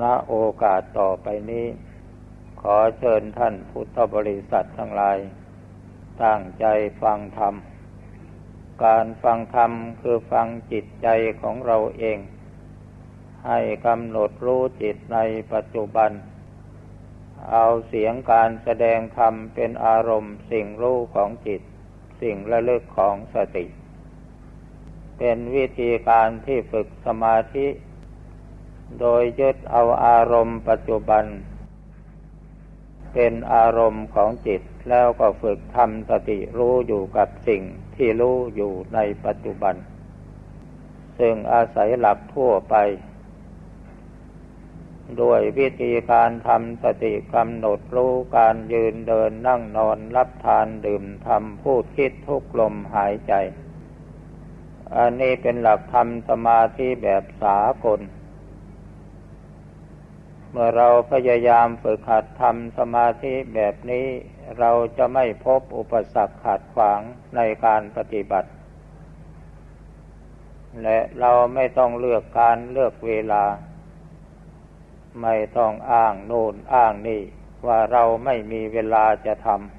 ณโอกาสต่อไปนี้ ขอเชิญท่านพุทธบริษัททั้งหลาย ตั้งใจฟังธรรม การฟังธรรมคือฟังจิตใจของเราเอง ให้กำหนดรู้จิตในปัจจุบัน เอาเสียงการแสดงธรรมเป็นอารมณ์สิ่งรู้ของจิต สิ่งระลึกของสติ เป็นวิธีการที่ฝึกสมาธิ โดยยึดเอาอารมณ์ปัจจุบัน เป็นอารมณ์ของจิตแล้วก็ฝึกทำสติรู้อยู่กับสิ่งที่รู้อยู่ในปัจจุบัน ซึ่งอาศัยหลักทั่วไป ด้วยวิธีการทำสติกำหนดรู้การยืนเดินนั่งนอนรับทานดื่มทำพูดคิดทุกลมหายใจ อันนี้เป็นหลักธรรมสมาธิแบบสากล เมื่อเราพยายามฝึกหัดทำสมาธิแบบนี้ เราจะไม่พบอุปสรรคขัดขวางในการปฏิบัติ และเราไม่ต้องเลือกการเลือกเวลา ไม่ต้องอ้างโน่นอ้างนี่ ว่าเราไม่มีเวลาจะทำ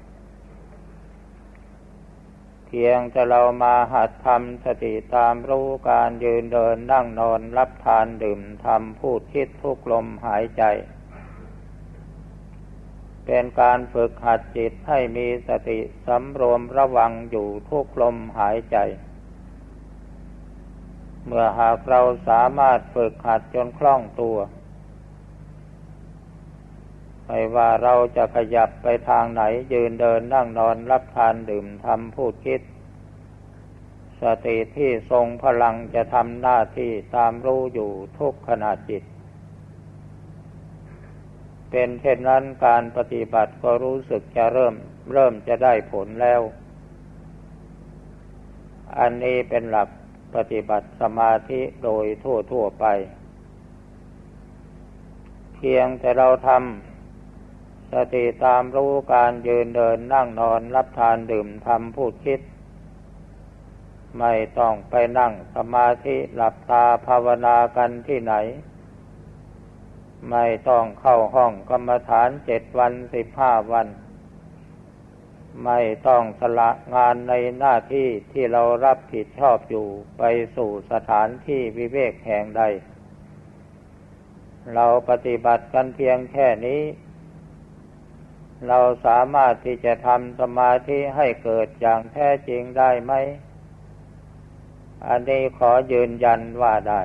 เพียงแต่เรามาหัดทำสติตามรู้การยืนเดินนั่งนอนรับทานดื่มทำพูดคิดทุกลมหายใจ เป็นการฝึกหัดจิตให้มีสติสำรวมระวังอยู่ทุกลมหายใจ เมื่อหากเราสามารถฝึกหัดจนคล่องตัว ไม่ว่าเราจะขยับไปทางไหนยืนเดินนั่งนอนรับทานดื่มทำพูดคิด สติที่ทรงพลังจะทำหน้าที่ตามรู้อยู่ทุกขณะจิต เป็นเช่นนั้นการปฏิบัติก็รู้สึกจะเริ่มเริ่มจะได้ผลแล้ว อันนี้เป็นหลักปฏิบัติสมาธิโดยทั่วทั่วไป เพียงแต่เราทำ สติตามรู้การยืนเดินนั่งนอนรับทานดื่มทำพูดคิด ไม่ต้องไปนั่งสมาธิหลับตาภาวนากันที่ไหน ไม่ต้องเข้าห้องกรรมฐานเจ็ดวันสิบห้าวัน ไม่ต้องสละงานในหน้าที่ที่เรารับผิดชอบอยู่ไปสู่สถานที่วิเวกแห่งใด เราปฏิบัติกันเพียงแค่นี้ เราสามารถที่จะทำสมาธิให้เกิดอย่างแท้จริงได้ไหม อันนี้ขอยืนยันว่าได้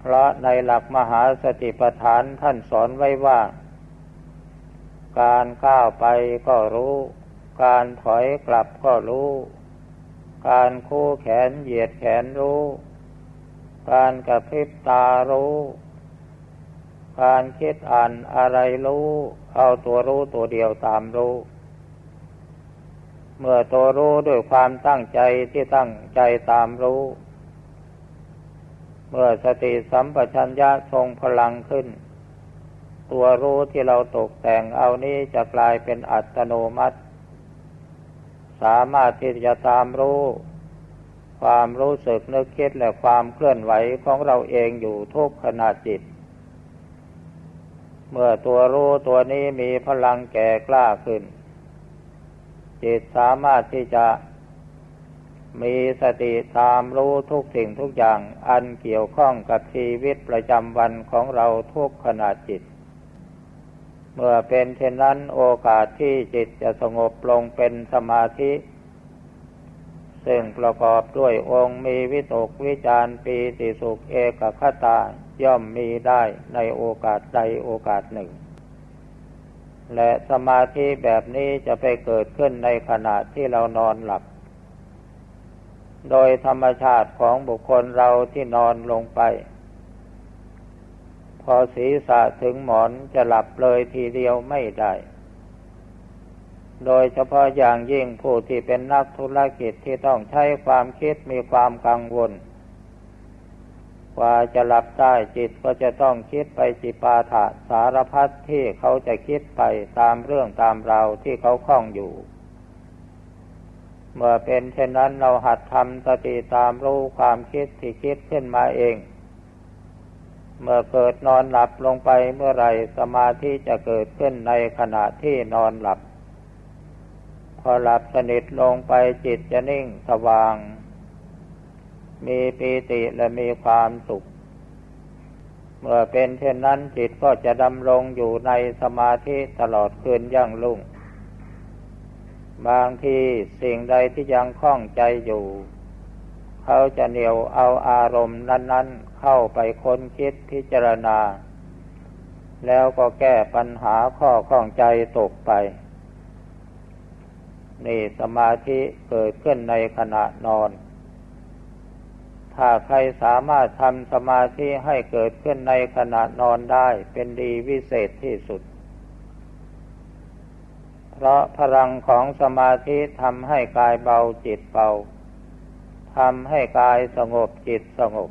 เพราะในหลักมหาสติปัฏฐานท่านสอนไว้ว่า การก้าวไปก็รู้ การถอยกลับก็รู้ การคู่แขนเหยียดแขนรู้ การกระพริบตารู้ การคิดอ่านอะไรรู้ เอาตัวรู้ตัวเดียวตามรู้ เมื่อตัวรู้ด้วยความตั้งใจที่ตั้งใจตามรู้ เมื่อสติสัมปชัญญะทรงพลังขึ้น ตัวรู้ที่เราตกแต่งเอานี้จะกลายเป็นอัตโนมัติ สามารถที่จะตามรู้ความรู้สึกนึกคิดและความเคลื่อนไหวของเราเองอยู่ทุกขณะจิต เมื่อตัวรู้ตัวนี้มีพลังแก่กล้าขึ้น จิตสามารถที่จะมีสติตามรู้ทุกสิ่งทุกอย่างอันเกี่ยวข้องกับชีวิตประจำวันของเราทุกขณะจิต เมื่อเป็นเช่นนั้นโอกาสที่จิตจะสงบลงเป็นสมาธิ ซึ่งประกอบด้วยองค์มีวิตกวิจารปีติสุขเอกคตา ย่อมมีได้ในโอกาสใดโอกาสหนึ่ง และสมาธิแบบนี้จะไปเกิดขึ้นในขณะที่เรานอนหลับ โดยธรรมชาติของบุคคลเราที่นอนลงไป พอศีรษะถึงหมอนจะหลับเลยทีเดียวไม่ได้โดยเฉพาะอย่างยิ่งผู้ที่เป็นนักธุรกิจที่ต้องใช้ความคิดมีความกังวล กว่าจะหลับได้จิตก็จะต้องคิดไปจิปาถะสารพัดที่เขาจะคิดไปตามเรื่องตามราวที่เขาคล้องอยู่ เมื่อเป็นเช่นนั้นเราหัดทำสติตามรู้ความคิดที่คิดขึ้นมาเอง เมื่อเกิดนอนหลับลงไปเมื่อไรสมาธิจะเกิดขึ้นในขณะที่นอนหลับ พอหลับสนิทลงไปจิตจะนิ่งสว่าง มีปีติและมีความสุข เมื่อเป็นเช่นนั้นจิตก็จะดำรงอยู่ในสมาธิตลอดคืนยั่งลุ่ง บางทีสิ่งใดที่ยังคล่องใจอยู่ เขาจะเหนียวเอาอารมณ์นั้น ๆ เข้าไปค้นคิดพิจารณา แล้วก็แก้ปัญหาข้อข้องใจตกไปนี่สมาธิเกิดขึ้นในขณะนอน ถ้าใครสามารถทำสมาธิให้เกิดขึ้นในขณะนอนได้เป็นดีวิเศษที่สุด เพราะพลังของสมาธิทำให้กายเบาจิตเบาทำให้กายสงบจิตสงบ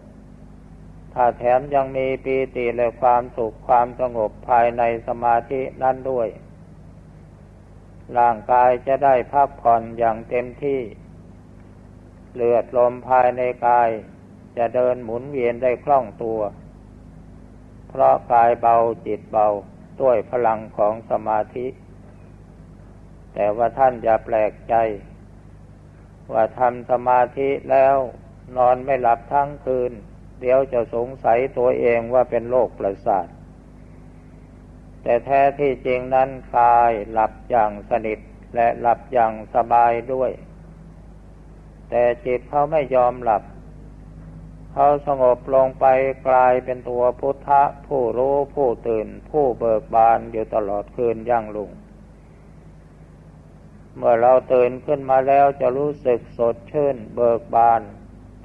ถ้าแถมยังมีปีติและความสุขความสงบภายในสมาธินั้นด้วย ร่างกายจะได้พักผ่อนอย่างเต็มที่ เลือดลมภายในกาย จะเดินหมุนเวียนได้คล่องตัว เพราะกายเบาจิตเบาด้วยพลังของสมาธิ แต่ว่าท่านอย่าแปลกใจ ว่าทำสมาธิแล้วนอนไม่หลับทั้งคืน เดี๋ยวจะสงสัยตัวเองว่าเป็นโรคประสาท แต่แท้ที่จริงนั้นกายหลับอย่างสนิทและหลับอย่างสบายด้วย แต่จิตเขาไม่ยอมหลับ เขาสงบลงไปกลายเป็นตัวพุทธะ ผู้รู้ผู้ตื่น ผู้เบิกบานอยู่ตลอดคืนยั่งลุง เมื่อเราตื่นขึ้นมาแล้วจะรู้สึกสดชื่น เบิกบาน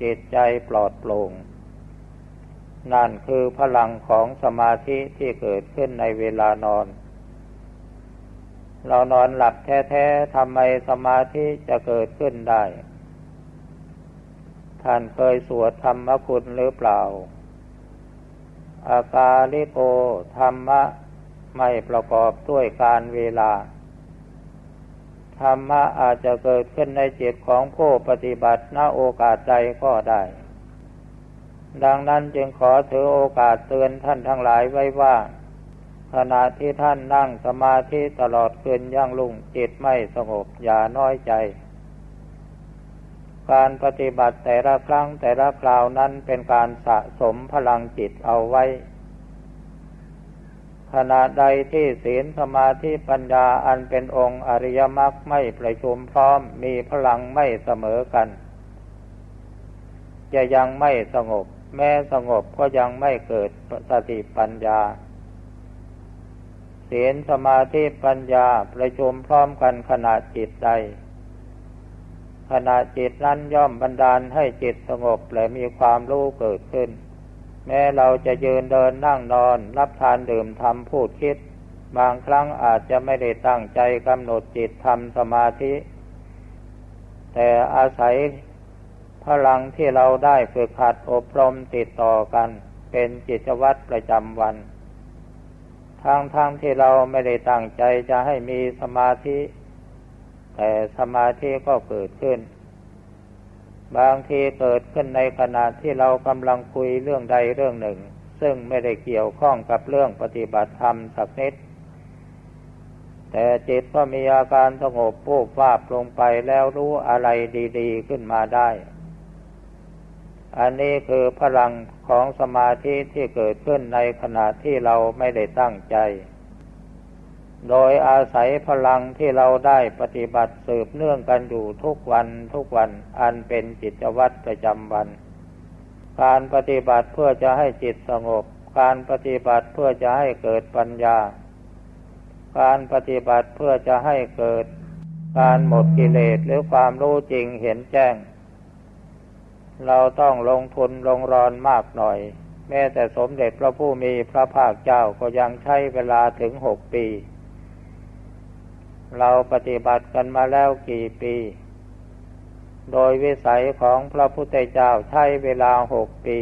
จิตใจปลอดโปร่งนั่นคือพลังของสมาธิที่เกิดขึ้นในเวลานอน เรานอนหลับแท้ๆทำไมสมาธิจะเกิดขึ้นได้ ท่านเคยสวดธรรมคุณหรือเปล่า อากาลิโกธรรมะไม่ประกอบด้วยการเวลา ธรรมะอาจจะเกิดขึ้นในจิตของผู้ปฏิบัติณโอกาสใดก็ได้ ดังนั้นจึงขอถือโอกาสเตือนท่านทั้งหลายไว้ว่า ขณะที่ท่านนั่งสมาธิตลอดคืนย่างลุ่งจิตไม่สงบอย่าน้อยใจ การปฏิบัติแต่ละครั้งแต่ละคราวนั้นเป็นการสะสมพลังจิตเอาไว้ ขณะใดที่ศีลสมาธิปัญญาอันเป็นองค์อริยมรรคไม่ประชุมพร้อมมีพลังไม่เสมอกัน จะยังไม่สงบ แม้สงบก็ยังไม่เกิดสติปัญญาศีลสมาธิปัญญาประชุมพร้อมกันขณะจิตใด ขณะจิตนั้นย่อมบันดาลให้จิตสงบและมีความรู้เกิดขึ้น แม้เราจะยืนเดินนั่งนอน รับทานดื่มทำพูดคิด บางครั้งอาจจะไม่ได้ตั้งใจกำหนดจิตทำสมาธิ แต่อาศัยพลังที่เราได้ฝึกหัดอบรมติดต่อกัน เป็นจิตวัตรประจำวันทั้งทั้งที่เราไม่ได้ตั้งใจจะให้มีสมาธิ แต่สมาธิก็เกิดขึ้น บางทีเกิดขึ้นในขณะที่เรากำลังคุยเรื่องใดเรื่องหนึ่ง ซึ่งไม่ได้เกี่ยวข้องกับเรื่องปฏิบัติธรรมสักนิด แต่จิตก็มีอาการสงบปูบวาบลงไปแล้วรู้อะไรดี ๆ ขึ้นมาได้ อันนี้คือพลังของสมาธิที่เกิดขึ้นในขณะที่เราไม่ได้ตั้งใจ โดยอาศัยพลังที่เราได้ปฏิบัติสืบเนื่องกันอยู่ทุกวันทุกวันอันเป็นจิตวัตรประจำวัน การปฏิบัติเพื่อจะให้จิตสงบ การปฏิบัติเพื่อจะให้เกิดปัญญา การปฏิบัติเพื่อจะให้เกิด การหมดกิเลสหรือความรู้จริงเห็นแจ้ง เราต้องลงทุนลงรอนมากหน่อย แม้แต่สมเด็จพระผู้มีพระภาคเจ้าก็ยังใช้เวลาถึงหกปี เราปฏิบัติกันมาแล้วกี่ปี โดยวิสัยของพระพุทธเจ้าใช้เวลาหกปี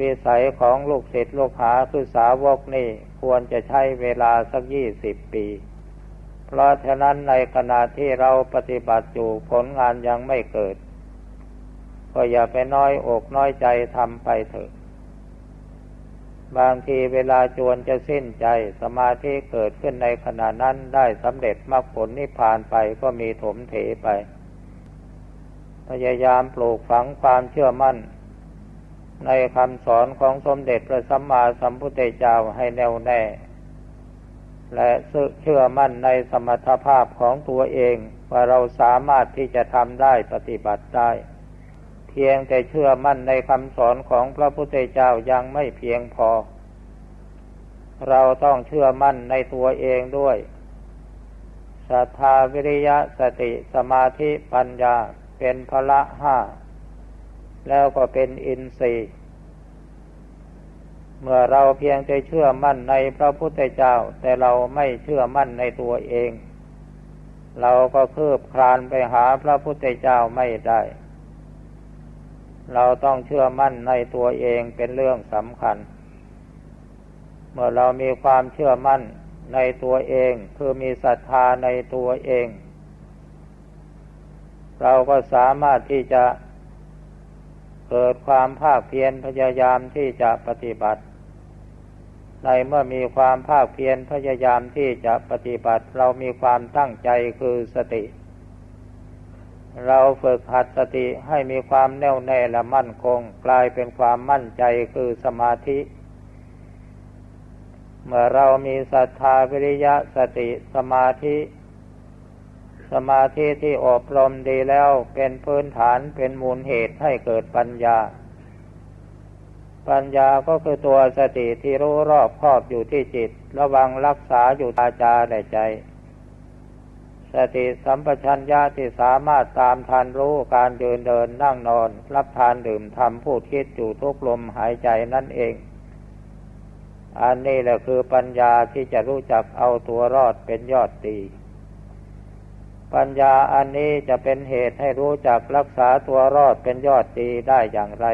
วิสัยของลูกศิษย์ลูกหาคือสาวกนี่ควรจะใช้เวลาสักยี่สิบปี เพราะฉะนั้นในขณะที่เราปฏิบัติอยู่ผลงานยังไม่เกิด ก็อย่าไปน้อยอกน้อยใจทำไปเถอะ บางทีเวลาจวนจะสิ้นใจสมาธิเกิดขึ้นในขณะนั้นได้สำเร็จมรรคผลนิพพานไปก็มีถมเถไป พยายามปลูกฝังความเชื่อมั่น ในคำสอนของสมเด็จพระสัมมาสัมพุทธเจ้าให้แน่วแน่ และเชื่อมั่นในสมรรถภาพของตัวเองว่าเราสามารถที่จะทำได้ปฏิบัติได้ พียงแต่เชื่อมั่นในคำสอนของพระพุทธเจ้ายังไม่เพียงพอ เราต้องเชื่อมั่นในตัวเองด้วยศรัทธาวิริยะสติสมาธิปัญญาเป็นพละห้า แล้วก็เป็นอินทรีย์ เมื่อเราเพียงแต่เชื่อมั่นในพระพุทธเจ้า แต่เราไม่เชื่อมั่นในตัวเอง เราก็คืบคลานไปหาพระพุทธเจ้าไม่ได้ เราต้องเชื่อมั่นในตัวเองเป็นเรื่องสำคัญ เมื่อเรามีความเชื่อมั่นในตัวเองคือมีศรัทธาในตัวเอง เราก็สามารถที่จะเกิดความภาคเพียรพยายามที่จะปฏิบัติ ในเมื่อมีความภาคเพียรพยายามที่จะปฏิบัติ เรามีความตั้งใจคือสติ เราฝึกหัดสติให้มีความแน่วแน่และมั่นคง กลายเป็นความมั่นใจคือสมาธิ เมื่อเรามีศรัทธาวิริยะสติสมาธิ สมาธิที่อบรมดีแล้วเป็นพื้นฐานเป็นมูลเหตุให้เกิดปัญญา ปัญญาก็คือตัวสติที่รู้รอบครอบอยู่ที่จิต ระวังรักษาอยู่ตาจาในใจ สติสัมปชัญญะที่สามารถตามทันรู้การเดินเดินนั่งนอน รับทานดื่มทำพูดคิดอยู่ทุกลมหายใจนั่นเอง อันนี้แหละคือปัญญาที่จะรู้จักเอาตัวรอดเป็นยอดดี ปัญญาอันนี้จะเป็นเหตุให้รู้จักรักษาตัวรอดเป็นยอดดีได้อย่างไร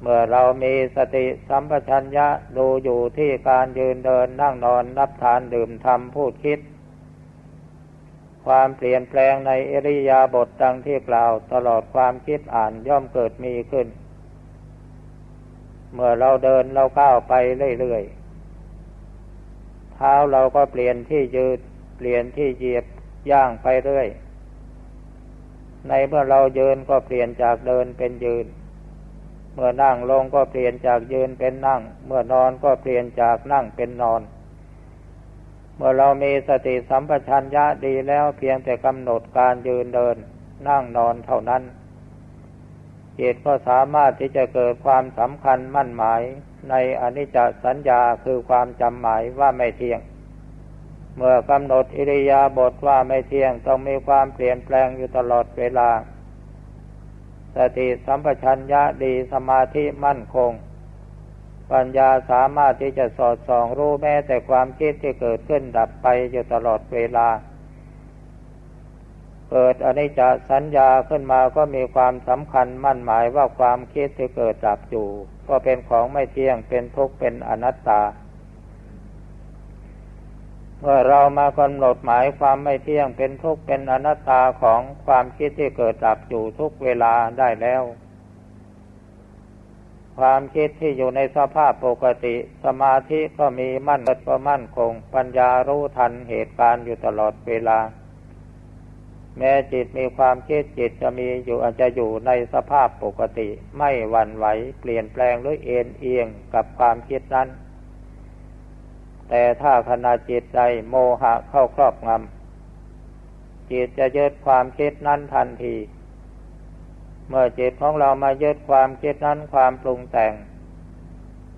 เมื่อเรามีสติสัมปชัญญะดูอยู่ที่การยืนเดินนั่งนอน นับทานดื่มทำพูดคิด ความเปลี่ยนแปลงในอริยาบทดังที่กล่าวตลอดความคิดอ่านย่อมเกิดมีขึ้น เมื่อเราเดินเราก้าวไปเรื่อยๆ เท้าเราก็เปลี่ยนที่ยืดเปลี่ยนที่เหยียบย่างไปเรื่อย ในเมื่อเราเดินก็เปลี่ยนจากเดินเป็นยืน เมื่อนั่งลงก็เปลี่ยนจากยืนเป็นนั่ง เมื่อนอนก็เปลี่ยนจากนั่งเป็นนอน มื่อเรามีสติสัมปชัญญะดีแล้วเพียงแต่กำหนดการยืนเดินนั่งนอนเท่านั้นจิตก็สามารถที่จะเกิดความสำคัญมั่นหมาย ในอนิจจสัญญาคือความจำหมายว่าไม่เที่ยง เมื่อกำหนดอิริยาบถว่าไม่เที่ยงต้องมีความเปลี่ยนแปลงอยู่ตลอดเวลา สติสัมปชัญญะดีสมาธิมั่นคง ปัญญาสามารถที่จะสอดส่องรู้แม้แต่ความคิดที่เกิดขึ้นดับไปอยู่ตลอดเวลา เกิดอนิจจสัญญาขึ้นมาก็มีความสำคัญมั่นหมายว่าความคิดที่เกิดดับอยู่ ก็เป็นของไม่เที่ยงเป็นทุกข์เป็นอนัตตาเมื่อเรามากำหนดหมายความไม่เที่ยงเป็นทุกข์เป็นอนัตตาของความคิดที่เกิดดับอยู่ทุกเวลาได้แล้ว ความคิดที่อยู่ในสภาพปกติ สมาธิก็มีมั่นก็มั่นคง ปัญญารู้ทันเหตุการณ์อยู่ตลอดเวลา แม้จิตมีความคิดจิตจะมีอยู่อาจจะอยู่ในสภาพปกติ ไม่หวั่นไหวเปลี่ยนแปลงหรือเอ็นเอียงกับความคิดนั้น แต่ถ้าขณะจิตใจโมหะเข้าครอบงำจิตจะยึดความคิดนั้นทันที เมื่อจิตของเรามายึดความคิดนั้นความปรุงแต่ง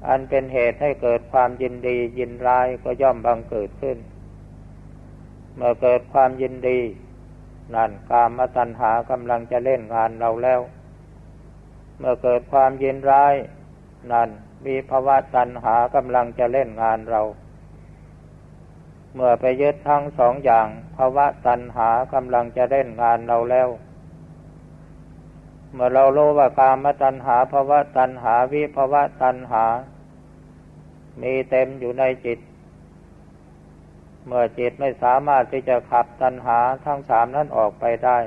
อันเป็นเหตุให้เกิดความยินดียินร้ายก็ย่อมบังเกิดขึ้น เมื่อเกิดความยินดี นั่นกามตัณหากำลังจะเล่นงานเราแล้ว เมื่อเกิดความยินร้าย นั่นมีภาวะตัณหากำลังจะเล่นงานเรา เมื่อไปยึดทั้งสองอย่างภาวะตัณหากำลังจะเล่นงานเราแล้ว เมื่อเรารู้ว่ากามตัณหาภาวะตัณหาวิภาวะตัณหา มีเต็มอยู่ในจิต เมื่อจิตไม่สามารถที่จะขับตัณหาทั้งสามนั้นออกไปได้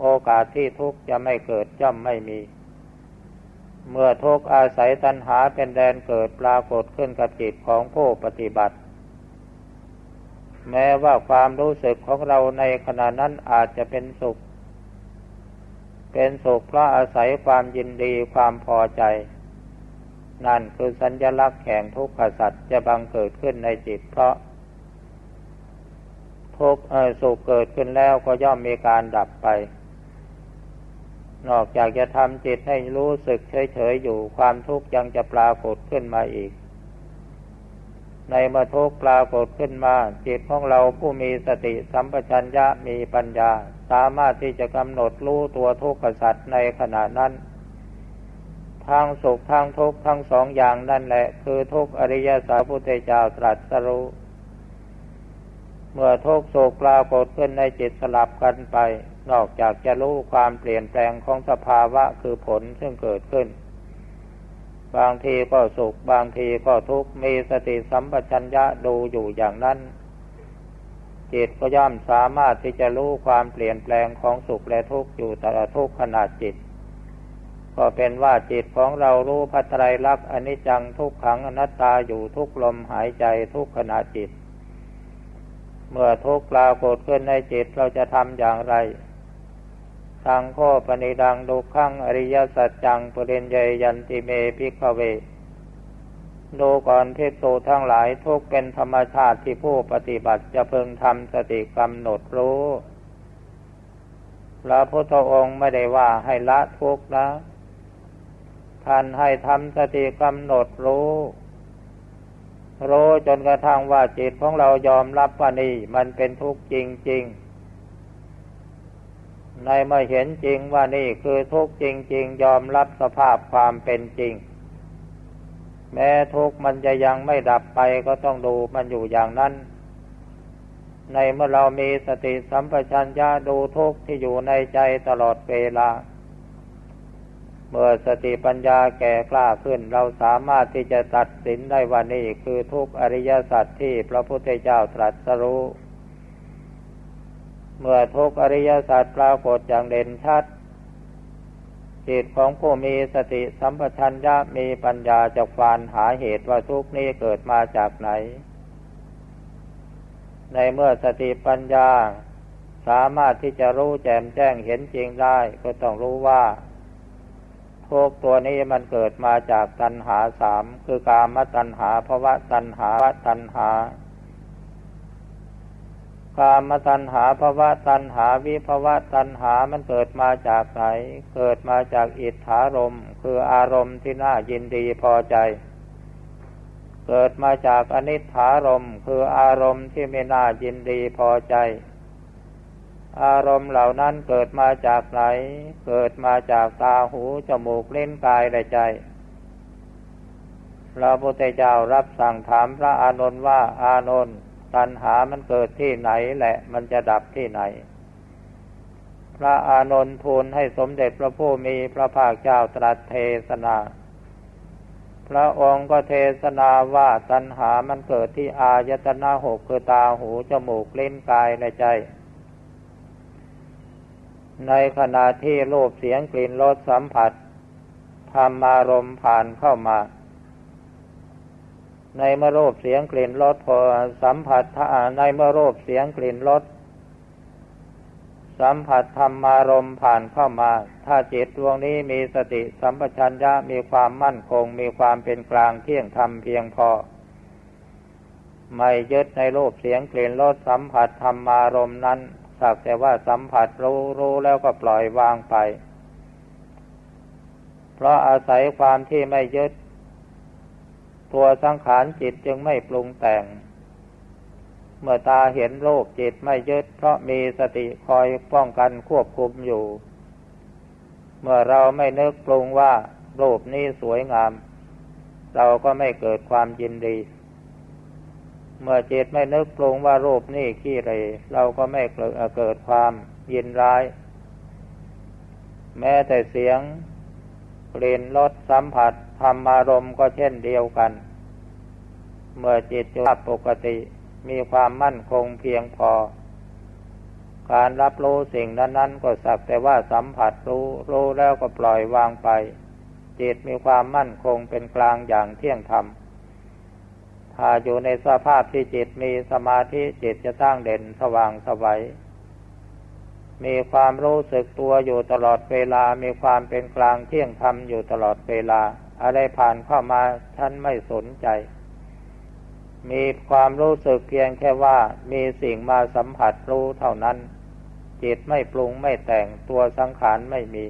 โอกาสที่ทุกข์จะไม่เกิดย่อมไม่มี เมื่อทุกอาศัยตัณหาเป็นแดนเกิดปรากฏขึ้นกับจิตของผู้ปฏิบัติ แม้ว่าความรู้สึกของเราในขณะนั้นอาจจะเป็นสุข เป็นสุขเพราะอาศัยความยินดีความพอใจ นั่นคือสัญญลักษณ์แห่งทุกขสัตว์จะบังเกิดขึ้นในจิตเพราะทุกสุขเกิดขึ้นแล้วก็ย่อมมีการดับไป นอกจากจะทำจิตให้รู้สึกเฉยๆอยู่ความทุกข์ยังจะปรากฏขึ้นมาอีก ในเมื่อทุกข์ปรากฏขึ้นมา จิตของเราผู้มีสติสัมปชัญญะมีปัญญา สามารถที่จะกำหนดรู้ตัวทุกข์สัตว์ในขณะนั้น ทางสุขทางทุกข์ทั้งสองอย่างนั่นแหละ คือทุกอริยสาพุทธเจ้าตรัสรู้เมื่อทุกโศกปรากฏขึ้นในจิตสลับกันไป นอกจากจะรู้ความเปลี่ยนแปลงของสภาวะคือผลซึ่งเกิดขึ้น บางทีก็สุข บางทีก็ทุกข์มีสติสัมปชัญญะดูอยู่อย่างนั้น จิตก็ย่อมสามารถที่จะรู้ความเปลี่ยนแปลงของสุขและทุกข์อยู่แต่ละทุกขนาดจิต ก็เป็นว่าจิตของเรารู้พัทไตรลักษณ์อนิจจังทุกขังอนัตตาอยู่ทุกลมหายใจทุกขณะจิต เมื่อทุกข์ปรากฏขึ้นในจิตเราจะทำอย่างไรตัง โข ปะนิทัง ทุกขังอริยสัจจังปริญเญยยันติเม ภิกขเว ดูก่อนภิกษุทั้งหลายทุกข์เป็นธรรมชาติที่ผู้ปฏิบัติจะพึงทำสติกำหนดรู้พระพุทธองค์ไม่ได้ว่าให้ละทุกข์นะ ท่านให้ทำสติกำหนดรู้รู้จนกระทั่งว่าจิตของเรายอมรับว่านี่มันเป็นทุกข์จริง ๆ ในเมื่อเห็นจริงว่านี่คือทุกข์จริง ๆ ยอมรับสภาพความเป็นจริง แม้ทุกข์มันจะยังไม่ดับไปก็ต้องดูมันอยู่อย่างนั้น ในเมื่อเรามีสติสัมปชัญญะดูทุกข์ที่อยู่ในใจตลอดเวลา เมื่อสติปัญญาแก่กล้าขึ้น เราสามารถที่จะตัดสินได้ว่านี่คือทุกอริยสัจที่พระพุทธเจ้าตรัสรู้ เมื่อทุกอริยสัจปรากฏอย่างเด่นชัด จิตของผู้มีสติสัมปชัญญะมีปัญญาจะฟานหาเหตุว่าทุกนี้เกิดมาจากไหน ในเมื่อสติปัญญา สามารถที่จะรู้แจ่มแจ้งเห็นจริงได้ ก็ต้องรู้ว่าทุกตัวนี้มันเกิดมาจากตัณหาสามคือกามตัณหาภวะตัณหาวะตัณหา กามตัณหาภวะตัณหาวิภวะตัณหามันเกิดมาจากไหน เกิดมาจากอิทธารมคืออารมณ์ที่น่ายินดีพอใจ เกิดมาจากอนิถารมคืออารมณ์ที่ไม่น่ายินดีพอใจ อารมณ์เหล่านั้นเกิดมาจากไหน เกิดมาจากตาหูจมูกเล่นกายและใจพระพุทธเจ้ารับสั่งถามพระอานนท์ว่าอานนท์ ตัณหามันเกิดที่ไหนแหละ มันจะดับที่ไหน พระอานนท์ทูลให้สมเด็จพระผู้มีพระภาคเจ้าตรัสเทศนา พระองค์ก็เทศนาว่าตัณหามันเกิดที่อายตนะหกคือตาหูจมูกเล่นกายและใจในขณะที่รูปเสียงกลิ่นรสสัมผัสธรรมารมผ่านเข้ามา ในเมื่อรูปเสียงกลิ่นรสพอสัมผัสในเมื่อรูปเสียงกลิ่นรสสัมผัสธรรมารมผ่านเข้ามา ถ้าจิตดวงนี้มีสติสัมปชัญญะมีความมั่นคง มีความเป็นกลางเที่ยงธรรมเพียงพอ ไม่ยึดในรูปเสียงกลิ่นรสสัมผัสธรรมารมนั้นสักแต่ว่าสัมผัสรู้รู้แล้วก็ปล่อยวางไป เพราะอาศัยความที่ไม่ยึด ตัวสังขารจิตจึงไม่ปรุงแต่ง เมื่อตาเห็นโลกจิตไม่ยึดเพราะมีสติคอยป้องกันควบคุมอยู่ เมื่อเราไม่นึกปรุงว่ารูปนี้สวยงาม เราก็ไม่เกิดความยินดี เมื่อจิตไม่นึกปรุงว่ารูปนี่ขี้เรเราก็ไม่เกิดความยินร้าย แม้แต่เสียงกลิ่นรสสัมผัส ธรรมารมณ์ก็เช่นเดียวกัน เมื่อจิตอยู่ปกติมีความมั่นคงเพียงพอ การรับรู้สิ่งนั้น ๆ ก็สักแต่ว่าสัมผัสรู้รู้แล้วก็ปล่อยวางไป จิตมีความมั่นคงเป็นกลางอย่างเที่ยงธรรมถ้าอยู่ในสภาพที่จิตมีสมาธิจิตจะตั้งเด่นสว่างสวัยมีความรู้สึกตัวอยู่ตลอดเวลา มีความเป็นกลางเที่ยงธรรมอยู่ตลอดเวลา อะไรผ่านเข้ามาท่านไม่สนใจ มีความรู้สึกเพียงแค่ว่ามีสิ่งมาสัมผัสรู้เท่านั้น จิตไม่ปรุงไม่แต่งตัวสังขารไม่มี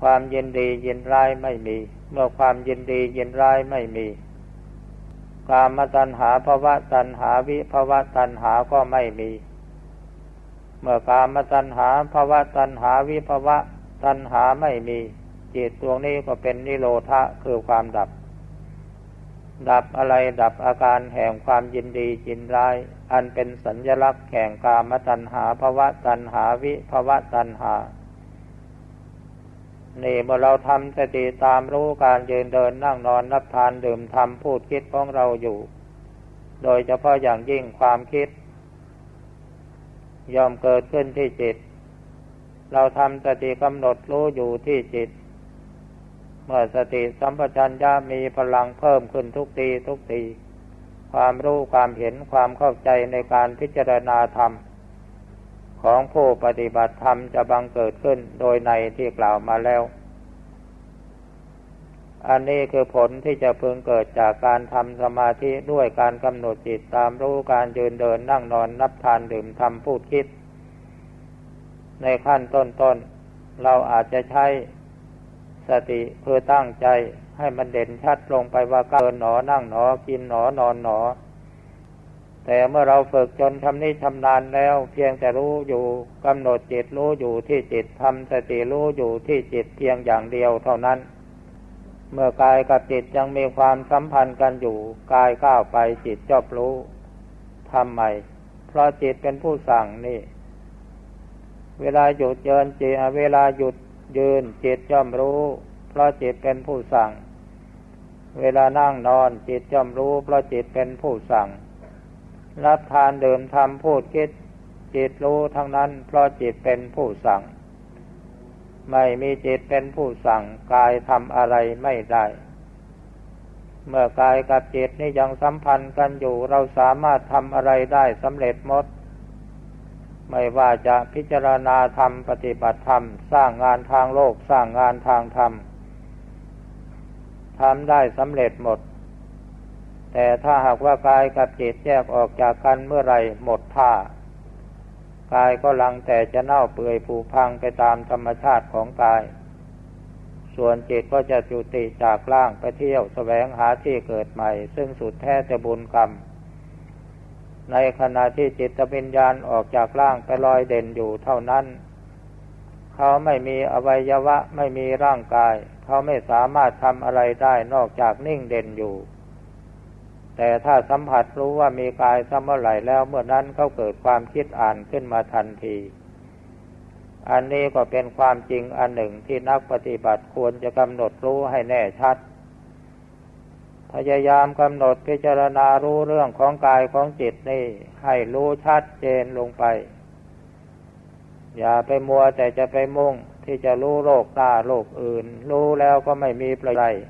ความยินดียินร้ายไม่มี เมื่อความยินดียินร้ายไม่มีกามตัณหาภาวะตัณหาวิภาวะตัณหาก็ไม่มี เมื่อกามตัณหาภาวะตัณหาวิภาวะตัณหาไม่มี จิตดวงนี้ก็เป็นนิโรธะคือความดับ ดับอะไรดับอาการแห่งความยินดียินร้าย อันเป็นสัญญลักษณ์แห่งกามตัณหาภาวะตัณหาวิภาวะตัณหา นี่เมื่อเราทำสติตามรู้การยืนเดินนั่งนอนนับทานดื่มทำพูดคิดของเราอยู่ โดยเฉพาะอย่างยิ่งความคิด ยอมเกิดขึ้นที่จิตเราทำสติกำหนดรู้อยู่ที่จิต เมื่อสติสัมปชัญญะมีพลังเพิ่มขึ้นทุกทีทุกทีความรู้ความเห็นความเข้าใจในการพิจารณาธรรม ของผู้ปฏิบัติธรรมจะบังเกิดขึ้นโดยในที่กล่าวมาแล้ว อันนี้คือผลที่จะพึงเกิดจากการทำสมาธิด้วยการกำหนดจิตตามรู้การยืนเดินนั่งนอนนับทานดื่มทำพูดคิด ในขั้นต้นๆเราอาจจะใช้ สติเพื่อตั้งใจให้มันเด่นชัดลงไปว่าเกินหนอนั่งหนอกินหนอนอนหนอ แต่เมื่อเราฝึกจนชำนิชำนาญแล้ว เพียงแต่รู้อยู่กำหนดจิตรู้อยู่ที่จิตทำสติรู้อยู่ที่จิตเพียงอย่างเดียวเท่านั้น เมื่อกายกับจิตยังมีความสัมพันธ์กันอยู่กายก้าวไปจิตจอบรู้ทำไมเพราะจิตเป็นผู้สั่งนี่ เวลาหยุดเยินจิตเวลาหยุด ยืนจิตย่อมรู้ เพราะจิตเป็นผู้สั่ง เวลานั่งนอนจิตย่อมรู้ เพราะจิตเป็นผู้สั่ง รับทานเดื่มทำพูดคิดจิตรู้ทั้งนั้น เพราะจิตเป็นผู้สั่ง ไม่มีจิตเป็นผู้สั่ง กายทำอะไรไม่ได้ เมื่อกายกับจิตนี่ยังสัมพันธ์กันอยู่ เราสามารถทำอะไรได้สำเร็จหมด ไม่ว่าจะพิจารณาธรรมปฏิบัติธรรม สร้างงานทางโลกสร้างงานทางธรรมทำได้สำเร็จหมด แต่ถ้าหากว่ากายกับจิตแยกออกจากกันเมื่อไรหมดท่ากายก็ลังแต่จะเน่าเปื่อยผุพังไปตามธรรมชาติของกาย ส่วนจิตก็จะจุติจากล่างไปเที่ยวแสวงหาที่เกิดใหม่ ซึ่งสุดแท้แต่บุญกรรม ในขณะที่จิตวิญญาณออกจากล่างไปลอยเด่นอยู่เท่านั้น เขาไม่มีอวัยวะไม่มีร่างกาย เขาไม่สามารถทำอะไรได้นอกจากนิ่งเด่นอยู่ แต่ถ้าสัมผัสรู้ว่ามีกายสัมเมื่อไหร่แล้วเมื่อนั้นเขาเกิดความคิดอ่านขึ้นมาทันที อันนี้ก็เป็นความจริงอันหนึ่งที่นักปฏิบัติควรจะกำหนดรู้ให้แน่ชัด พยายามกำหนดพิจารณารู้เรื่องของกายของจิตนี่ ให้รู้ชัดเจนลงไป อย่าไปมัวแต่จะไปมุ่งที่จะรู้โลกหน้าโลกอื่น รู้แล้วก็ไม่มีประโยชน์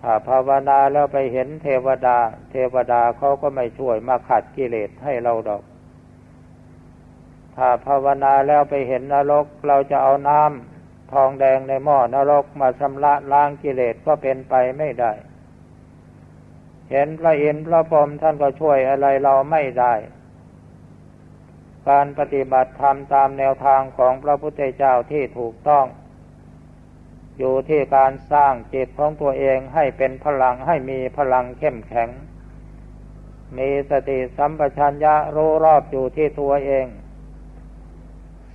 ถ้าภาวนาแล้วไปเห็นเทวดา เทวดาเขาก็ไม่ช่วยมาขัดกิเลสให้เราดอก ถ้าภาวนาแล้วไปเห็นนรกเราจะเอาน้ำ ทองแดงในหม้อนรกมาชำระล้างกิเลสก็เป็นไปไม่ได้ เห็นพระอินทร์พระพรหมท่านก็ช่วยอะไรเราไม่ได้ การปฏิบัติธรรมตามแนวทางของพระพุทธเจ้าที่ถูกต้อง อยู่ที่การสร้างจิตของตัวเองให้เป็นพลังให้มีพลังเข้มแข็ง มีสติสัมปชัญญะรู้รอบอยู่ที่ตัวเอง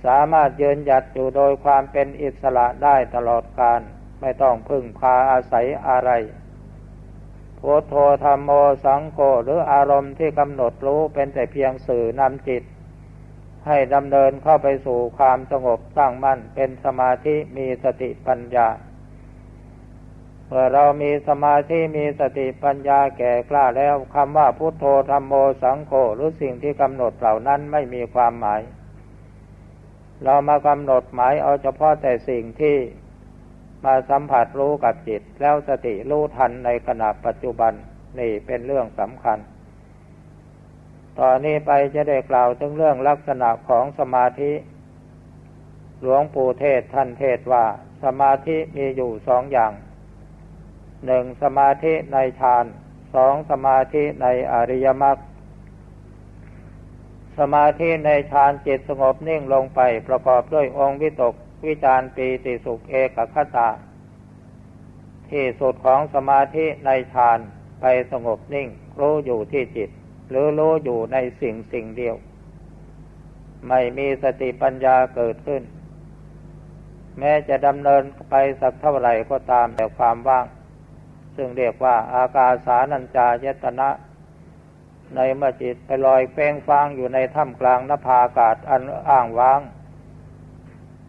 สามารถยืนหยัดอยู่โดยความเป็นอิสระได้ตลอดการไม่ต้องพึ่งพาอาศัยอะไรพุทโธธรรมโมสังโฆหรืออารมณ์ที่กำหนดรู้เป็นแต่เพียงสื่อนำจิต ให้ดำเนินเข้าไปสู่ความสงบตั้งมั่นเป็นสมาธิมีสติปัญญาเมื่อเรามีสมาธิมีสติปัญญาแก่กล้าแล้วคำว่าพุทโธธรรมโมสังโฆหรือสิ่งที่กำหนดเหล่านั้นไม่มีความหมาย เรามากำหนดหมายเอาเฉพาะแต่สิ่งที่มาสัมผัสรู้กับจิต แล้วสติรู้ทันในขณะปัจจุบันนี่เป็นเรื่องสำคัญ ตอนนี้ไปจะได้กล่าวถึงเรื่องลักษณะของสมาธิ หลวงปู่เทศท่านเทศว่า สมาธิมีอยู่สองอย่าง หนึ่งสมาธิในฌาน สองสมาธิในอริยมรรค สมาธิในฌานจิตสงบนิ่งลงไปประกอบด้วยองค์วิตกวิจารปีติสุขเอกคตาที่สุดของสมาธิในฌานไปสงบนิ่ง รู้อยู่ที่จิต หรือรู้อยู่ในสิ่งสิ่งเดียว ไม่มีสติปัญญาเกิดขึ้น แม้จะดำเนินไปสักเท่าไหร่ก็ตามแต่ความว่าง ซึ่งเรียกว่าอากาสานัญจายตนะ ในเมื่อจิตไปลอยเฟ้งฟางอยู่ในถ้ำกลางนภาอากาศอันอ้างว้าง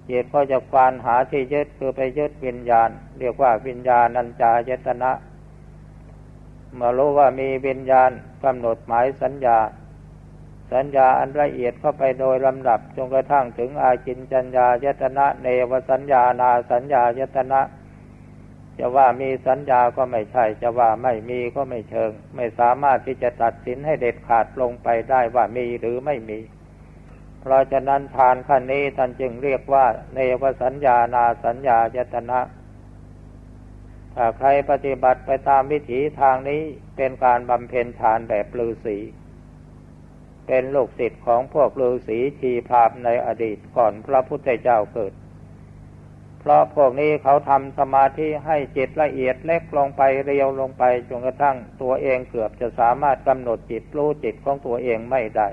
จิตก็จะควานหาที่ยึดคือไปยึดวิญญาณ เรียกว่าวิญญาณัญจายตนะ เมื่อรู้ว่ามีวิญญาณกำหนดหมายสัญญา สัญญาอันละเอียดเข้าไปโดยลำดับจนกระทั่งถึงอาจินจัญญายตนะ เนวสัญญานาสัญญายตนะ จะว่ามีสัญญาก็ไม่ใช่ จะว่าไม่มีก็ไม่เชิง ไม่สามารถที่จะตัดสินให้เด็ดขาดลงไปได้ว่ามีหรือไม่มี เพราะฉะนั้นทานขั้นนี้ท่านจึงเรียกว่า เนวสัญญานาสัญญายตนะถ้าใครปฏิบัติไปตามวิถีทางนี้เป็นการบำเพ็ญฌานแบบฤาษีเป็นลูกศิษย์ของพวกฤาษีชีพรามในอดีตก่อนพระพุทธเจ้าเกิด เพราะพวกนี้เขาทำสมาธิให้จิตละเอียดเล็กลงไปเรียวลงไปจนกระทั่งตัวเองเกือบจะสามารถกำหนดจิตรู้จิตของตัวเองไม่ได้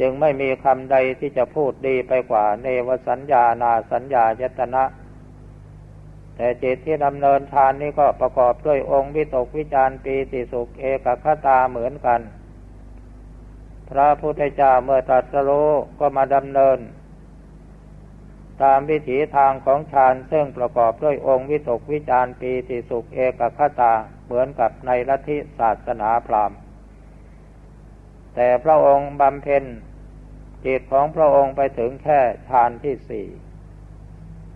จึงไม่มีคำใดที่จะพูดดีไปกว่าเนวสัญญานาสัญญายตนะ แต่จิตที่ดำเนินฌานนี้ก็ประกอบด้วยองค์วิตกวิจารปีติสุขเอกคตาเหมือนกัน พระพุทธเจ้าเมื่อตรัสรู้ก็มาดำเนิน ตามวิถีทางของฌานซึ่งประกอบด้วยองค์วิตกวิจารปีติสุขเอกคตาเหมือนกับในลัทธิศาสนาพราหมณ์ แต่พระองค์บำเพ็ญจิตของพระองค์ไปถึงแค่ฌานที่สี่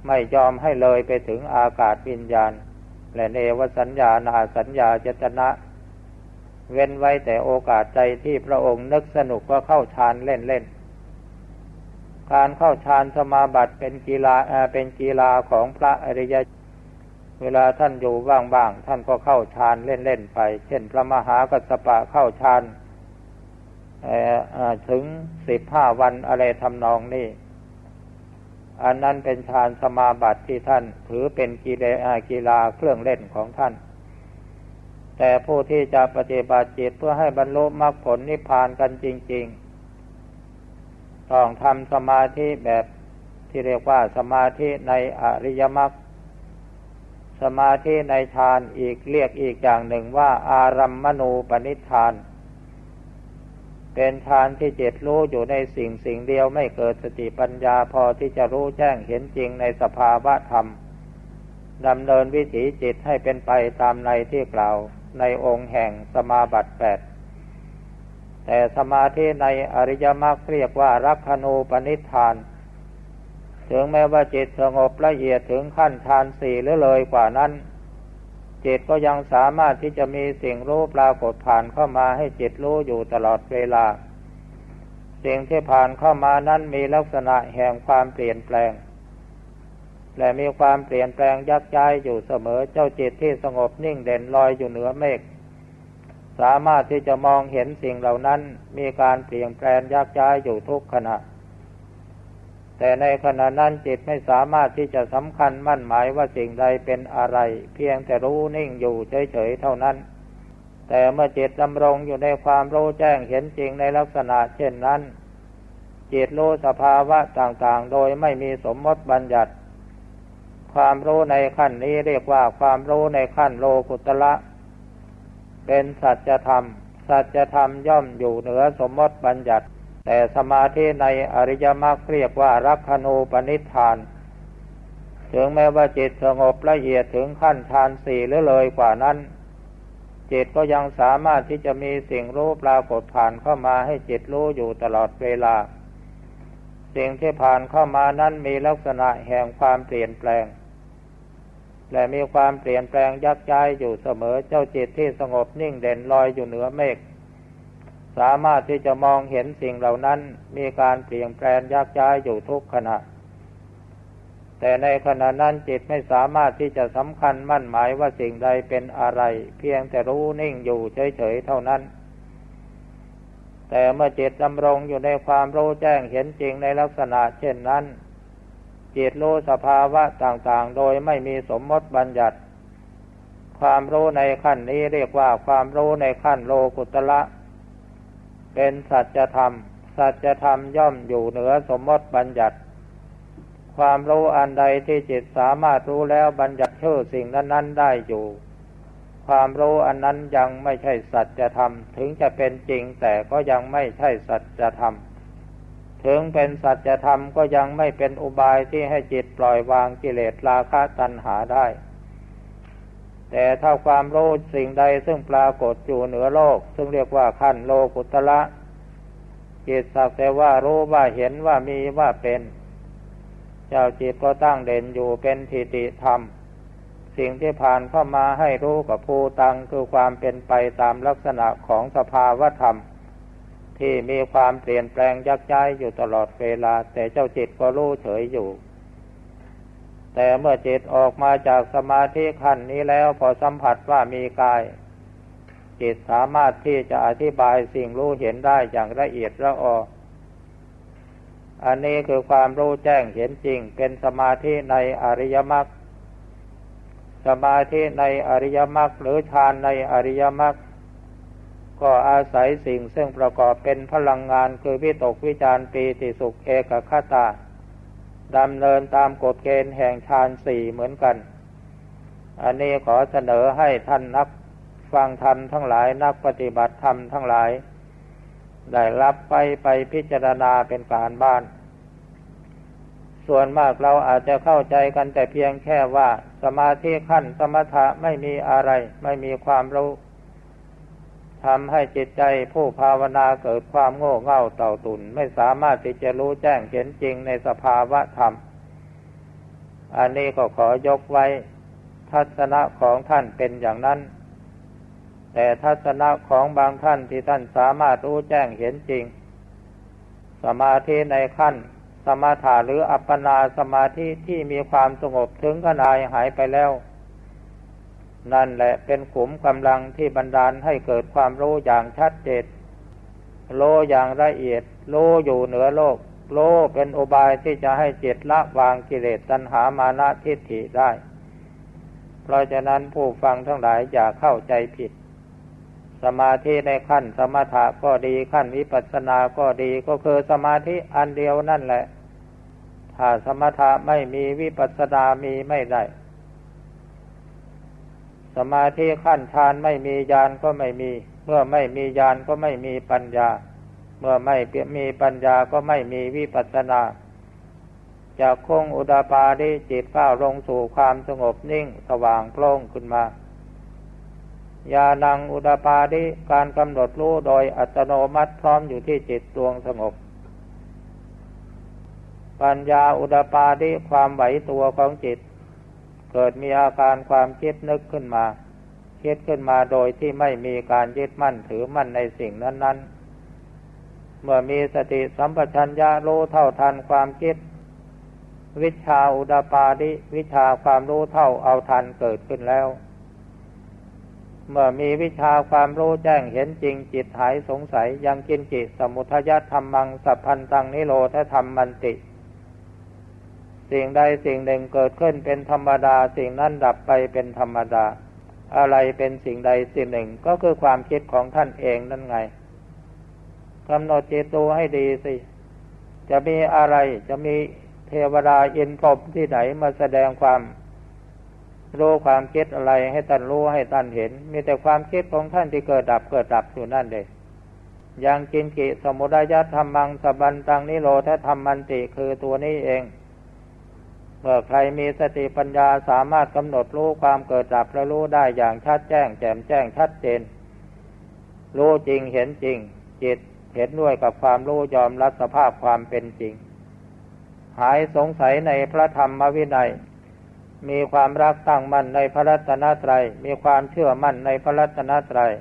ไม่ยอมให้เลยไปถึงอากาศวิญญาณ และเนวสัญญานาสัญญาเจตนะ เว้นไว้แต่โอกาสใจที่พระองค์นึกสนุกก็เข้าฌานเล่นๆ การเข้าฌานสมาบัติเป็นกีฬาเป็นกีฬาของพระอริยเวลาท่านอยู่บ้างๆท่านก็เข้าฌานเล่นๆไป เช่น พระมหากัสปะเข้าฌานถึงสิบห้าวันอะไรทำนองนี้ อันนั้นเป็นฌานสมาบัติที่ท่านถือเป็นกีฬากีฬาเครื่องเล่นของท่าน แต่ผู้ที่จะปฏิบัติจิตเพื่อให้บรรลุมรรคผลนิพพานกันจริง ๆ ต้องทำสมาธิแบบที่เรียกว่าสมาธิในอริยมรรคสมาธิในฌานอีกเรียกอีกอย่างหนึ่งว่า อารัมมณูปนิธาน เป็นฌานที่จิตรู้อยู่ในสิ่งสิ่งเดียวไม่เกิดสติปัญญาพอที่จะรู้แจ้งเห็นจริงในสภาวะธรรมดำเนินวิถีจิตให้เป็นไปตามในที่กล่าวในองค์แห่งสมาบัติแปด แต่สมาธิในอริยมรรคเรียกว่ารักขณูปนิธาน ถึงแม้ว่าจิตสงบละเอียดถึงขั้นฌานสี่หรือเลยกว่านั้น จิตก็ยังสามารถที่จะมีสิ่งรู้ปรากฏผ่านเข้ามาให้จิตรู้อยู่ตลอดเวลา สิ่งที่ผ่านเข้ามานั้นมีลักษณะแห่งความเปลี่ยนแปลง และมีความเปลี่ยนแปลงยักย้ายอยู่เสมอเจ้าจิตที่สงบนิ่งเด่นลอยอยู่เหนือเมฆ สามารถที่จะมองเห็นสิ่งเหล่านั้นมีการเปลี่ยนแปลงยักย้ายอยู่ทุกขณะ แต่ในขณะนั้นจิตไม่สามารถที่จะสำคัญมั่นหมายว่าสิ่งใดเป็นอะไร เพียงแต่รู้นิ่งอยู่เฉยๆเท่านั้น แต่เมื่อจิตดำรงอยู่ในความรู้แจ้งเห็นจริงในลักษณะเช่นนั้น จิตรู้สภาวะต่างๆ โดยไม่มีสมมติบัญญัติ ความรู้ในขั้นนี้เรียกว่าความรู้ในขั้นโลกุตละ เป็นสัจธรรม สัจธรรมย่อมอยู่เหนือสมมติบัญญัติ แต่สมาธิในอริยมรรคเรียกว่ารักขณูปนิธาน ถึงแม้ว่าจิตสงบละเอียดถึงขั้นฌานสี่หรือเลยกว่านั้น จิตก็ยังสามารถที่จะมีสิ่งรู้ปรากฏผ่านเข้ามาให้จิตรู้อยู่ตลอดเวลา สิ่งที่ผ่านเข้ามานั้นมีลักษณะแห่งความเปลี่ยนแปลง และมีความเปลี่ยนแปลงยักย้ายอยู่เสมอเจ้าจิตที่สงบนิ่งเด่นลอยอยู่เหนือเมฆสามารถที่จะมองเห็นสิ่งเหล่านั้น มีการเปลี่ยนแปลงยักย้ายอยู่ทุกขณะ แต่ในขณะนั้นจิตไม่สามารถที่จะสำคัญมั่นหมายว่าสิ่งใดเป็นอะไร เพียงแต่รู้นิ่งอยู่เฉยๆเท่านั้น แต่เมื่อจิตดำรงอยู่ในความรู้แจ้งเห็นจริงในลักษณะเช่นนั้น จิตรู้สภาวะต่างๆ โดยไม่มีสมมติบัญญัติ ความรู้ในขั้นนี้เรียกว่าความรู้ในขั้นโลกุตละ เป็นสัจธรรม สัจธรรมย่อมอยู่เหนือสมมติบัญญัติ ความรู้อันใดที่จิตสามารถรู้แล้วบัญญัติชื่อสิ่งนั้นๆได้อยู่ ความรู้อันนั้นยังไม่ใช่สัจธรรม ถึงจะเป็นจริงแต่ก็ยังไม่ใช่สัจธรรม ถึงเป็นสัจธรรมก็ยังไม่เป็นอุบายที่ให้จิตปล่อยวางกิเลสราคะตัณหาได้ แต่ถ้าความรู้สิ่งใดซึ่งปรากฏอยู่เหนือโลก ซึ่งเรียกว่าขั้นโลกุตละจิตสักแต่ว่ารู้ว่าเห็นว่ามีว่าเป็น เจ้าจิตก็ตั้งเด่นอยู่เป็นทิฏฐิธรรม สิ่งที่ผ่านเข้ามาให้รู้กับภูตังคือความเป็นไปตามลักษณะของสภาวธรรม ที่มีความเปลี่ยนแปลงยักย้ายอยู่ตลอดเวลา แต่เจ้าจิตก็รู้เฉยอยู่ แต่เมื่อจิตออกมาจากสมาธิขั้นนี้แล้วพอสัมผัสว่ามีกาย จิตสามารถที่จะอธิบายสิ่งรู้เห็นได้อย่างละเอียดละอออันนี้คือความรู้แจ้งเห็นจริง เป็นสมาธิในอริยมรรคสมาธิในอริยมรรคหรือฌานในอริยมรรค ก็อาศัยสิ่งซึ่งประกอบเป็นพลังงานคือวิตกวิจารปีติสุขเอกคตาดำเนินตามกฎเกณฑ์แห่งฌานสี่เหมือนกัน อันนี้ขอเสนอให้ท่านนักฟังธรรมทั้งหลายนักปฏิบัติธรรมทั้งหลาย ได้รับไปไปพิจารณาเป็นการบ้าน ส่วนมากเราอาจจะเข้าใจกันแต่เพียงแค่ว่าสมาธิขั้นสมถะไม่มีอะไร ไม่มีความรู้ ทำให้จิตใจผู้ภาวนาเกิดความโง่เง่าเต่าตุนไม่สามารถที่จะรู้แจ้งเห็นจริงในสภาวะธรรม อันนี้ก็ขอยกไว้ ทัศนะของท่านเป็นอย่างนั้น แต่ทัศนะของบางท่านที่ท่านสามารถรู้แจ้งเห็นจริง สมาธิในขั้น สมาถาหรืออัปปนาสมาธิที่มีความสงบถึงขนาดหายไปแล้ว นั่นแหละเป็นขุมกำลังที่บันดาลให้เกิดความรู้อย่างชัดเจนโลอย่างละเอียด โลอยู่เหนือโลก โลเป็นอุบายที่จะให้จิตละวางกิเลสตัณหามานะทิฏฐิได้ เพราะฉะนั้นผู้ฟังทั้งหลายอย่าเข้าใจผิด สมาธิในขั้นสมถะก็ดีขั้นวิปัสสนาก็ดีก็คือสมาธิอันเดียวนั่นแหละ ถ้าสมถะไม่มีวิปัสสนามีไม่ได้ สมาธิขั้นฌานไม่มีญาณก็ไม่มี เมื่อไม่มีญาณก็ไม่มีปัญญา เมื่อไม่มีปัญญาก็ไม่มีวิปัสสนาจากคงอุดาปาดิจิตก้าวลงสู่ความสงบนิ่งสว่างโปร่งขึ้นมายานังอุดาปาดิการกำหนดรู้โดยอัตโนมัติพร้อมอยู่ที่จิตดวงสงบ ปัญญาอุดาปาดิความไหวตัวของจิต เกิดมีอาการความคิดนึกขึ้นมา คิดขึ้นมาโดยที่ไม่มีการยึดมั่นถือมั่นในสิ่งนั้น ๆ เมื่อมีสติสัมปชัญญะรู้เท่าทันความคิด วิชาอุดาปาดิวิชาความรู้เท่าเอาทันเกิดขึ้นแล้ว เมื่อมีวิชาความรู้แจ้งเห็นจริงจิตหายสงสัยยังกินจิตสมุทยธรรมังสัพพันตังนิโรธธรรมมันติ สิ่งใดสิ่งหนึ่งเกิดขึ้นเป็นธรรมดา สิ่งนั้นดับไปเป็นธรรมดา อะไรเป็นสิ่งใดสิ่งหนึ่งก็คือความคิดของท่านเองนั่นไงกำหนดจิตดูให้ดีสิ จะมีอะไรจะมีเทวดาอินพรมที่ไหนมาแสดงความรู้ความคิดอะไรให้ท่านรู้ให้ท่านเห็น มีแต่ความคิดของท่านที่เกิดดับเกิดดับอยู่นั่นเองอยังกินกิสมุทัยธรรมังสบันตังนิโรธธรรมมันติคือตัวนี้เอง เมื่อใครมีสติปัญญาสามารถกำหนดรู้ความเกิดดับและรู้ได้อย่างชัดแจ้ง แจ่มแจ้งชัดเจน รู้จริงเห็นจริง จิตเห็นด้วยกับความรู้ยอมรับสภาพความเป็นจริง หายสงสัยในพระธรรมวินัย มีความรักตั้งมั่นในพระรัตนตรัย มีความเชื่อมั่นในพระรัตนตรัย